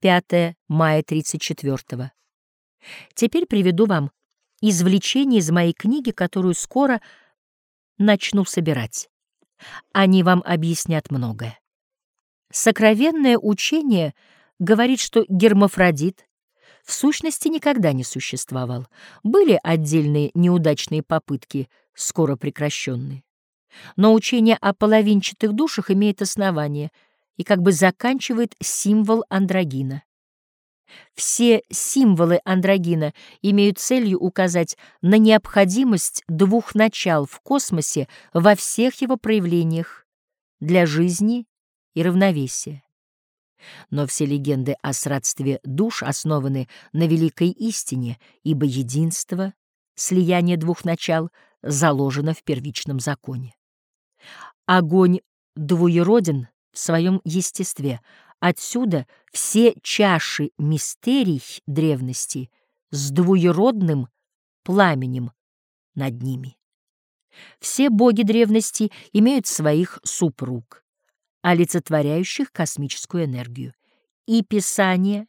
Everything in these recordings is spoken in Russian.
5 мая 34 -го. Теперь приведу вам извлечение из моей книги, которую скоро начну собирать. Они вам объяснят многое. Сокровенное учение говорит, что гермафродит в сущности никогда не существовал. Были отдельные неудачные попытки, скоро прекращенные. Но учение о половинчатых душах имеет основание и как бы заканчивает символ андрогина. Все символы андрогина имеют целью указать на необходимость двух начал в космосе во всех его проявлениях для жизни и равновесия. Но все легенды о сродстве душ основаны на великой истине, ибо единство, слияние двух начал, заложено в первичном законе. Огонь двуероден в своем естестве, отсюда все чаши мистерий древности с двуеродным пламенем над ними. Все боги древности имеют своих супруг олицетворяющих космическую энергию. И Писание,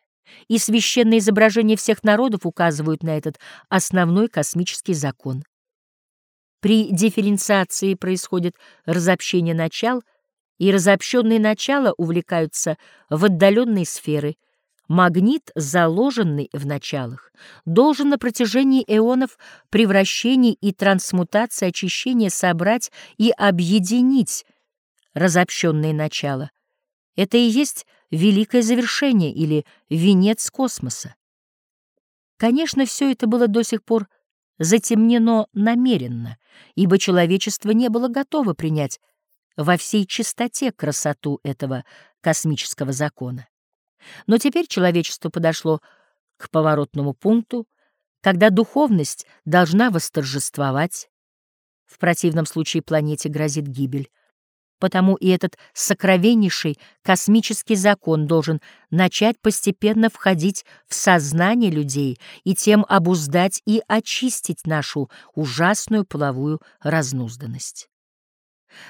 и священные изображения всех народов указывают на этот основной космический закон. При дифференциации происходит разобщение начал, и разобщенные начала увлекаются в отдаленные сферы. Магнит, заложенный в началах, должен на протяжении эонов превращений и трансмутации очищения собрать и объединить разобщенное начало. Это и есть великое завершение или венец космоса. Конечно, все это было до сих пор затемнено намеренно, ибо человечество не было готово принять во всей чистоте красоту этого космического закона. Но теперь человечество подошло к поворотному пункту, когда духовность должна восторжествовать. В противном случае планете грозит гибель. Потому и этот сокровеннейший космический закон должен начать постепенно входить в сознание людей и тем обуздать и очистить нашу ужасную половую разнузданность.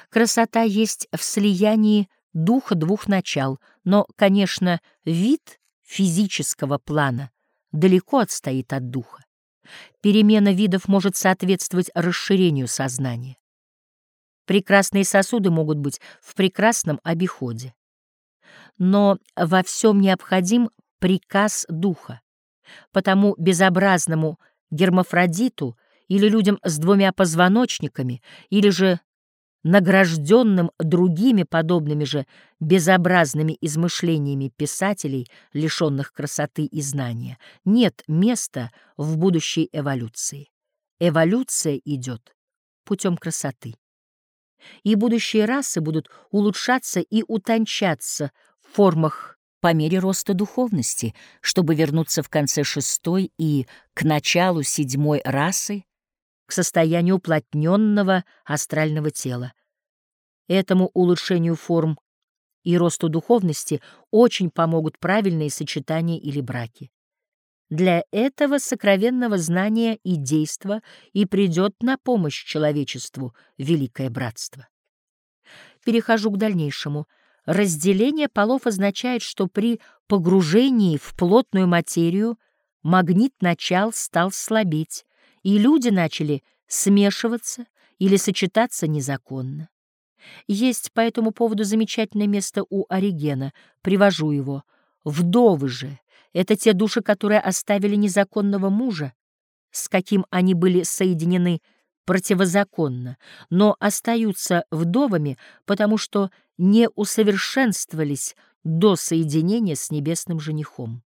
Красота есть в слиянии духа двух начал, но, конечно, вид физического плана далеко отстоит от духа. Перемена видов может соответствовать расширению сознания. Прекрасные сосуды могут быть в прекрасном обиходе. Но во всем необходим приказ духа. Потому безобразному гермафродиту или людям с двумя позвоночниками, или же награжденным другими подобными же безобразными измышлениями писателей, лишенных красоты и знания, нет места в будущей эволюции. Эволюция идет путем красоты и будущие расы будут улучшаться и утончаться в формах по мере роста духовности, чтобы вернуться в конце шестой и к началу седьмой расы, к состоянию уплотненного астрального тела. Этому улучшению форм и росту духовности очень помогут правильные сочетания или браки. Для этого сокровенного знания и действа и придет на помощь человечеству великое братство. Перехожу к дальнейшему. Разделение полов означает, что при погружении в плотную материю магнит начал стал слабеть, и люди начали смешиваться или сочетаться незаконно. Есть по этому поводу замечательное место у Оригена, привожу его. Вдовы же, это те души, которые оставили незаконного мужа, с каким они были соединены противозаконно, но остаются вдовами, потому что не усовершенствовались до соединения с небесным женихом.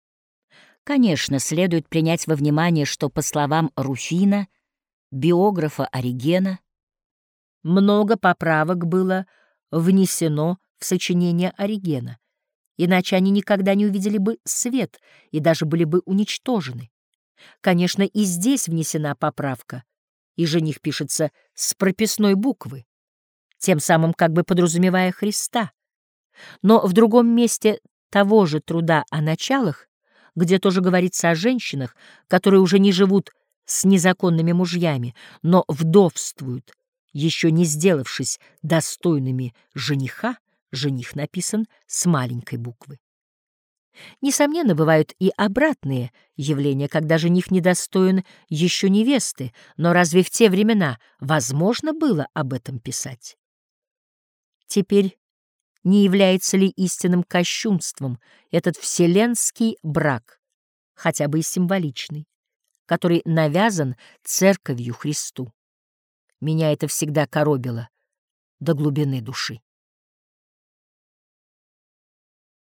Конечно, следует принять во внимание, что, по словам Руфина, биографа Оригена, много поправок было внесено в сочинение Оригена, иначе они никогда не увидели бы свет и даже были бы уничтожены. Конечно, и здесь внесена поправка, и жених пишется с прописной буквы, тем самым как бы подразумевая Христа. Но в другом месте того же труда о началах, где тоже говорится о женщинах, которые уже не живут с незаконными мужьями, но вдовствуют, еще не сделавшись достойными жениха, жених написан с маленькой буквы. Несомненно, бывают и обратные явления, когда жених недостоин еще невесты, но разве в те времена возможно было об этом писать? Теперь не является ли истинным кощунством этот вселенский брак, хотя бы и символичный, который навязан церковью Христу? Меня это всегда коробило до глубины души.